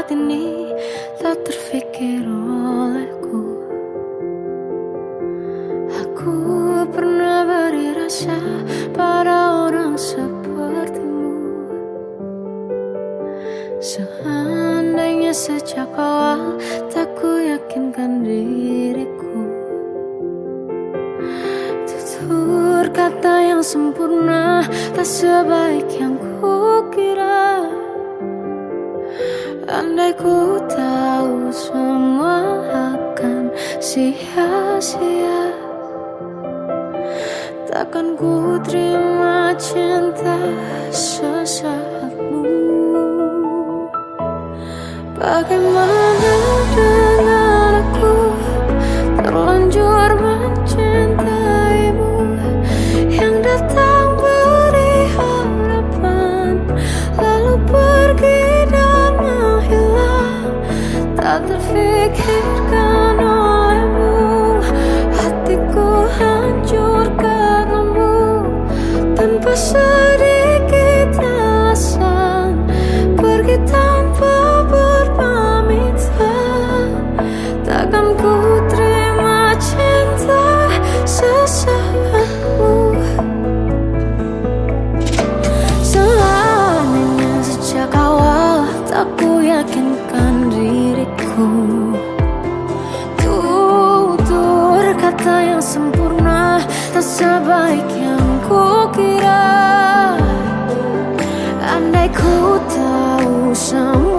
saat ini tak terfikir olehku. Aku pernah beri rasa pada orang sepertimu. Seandainya sejak awal tak ku yakinkan diriku. Tutur kata yang sempurna tak sebaik yang ku kira Andai ku tahu semua akan sia-sia. Takkan ku terima cinta sesaatmu Bagaimana Terfikirkan olehmu. Hatiku hancur karenamu Tanpa sedikit Tutur kata yang sempurna tak sebaik yang ku kira Andai ku tahu semua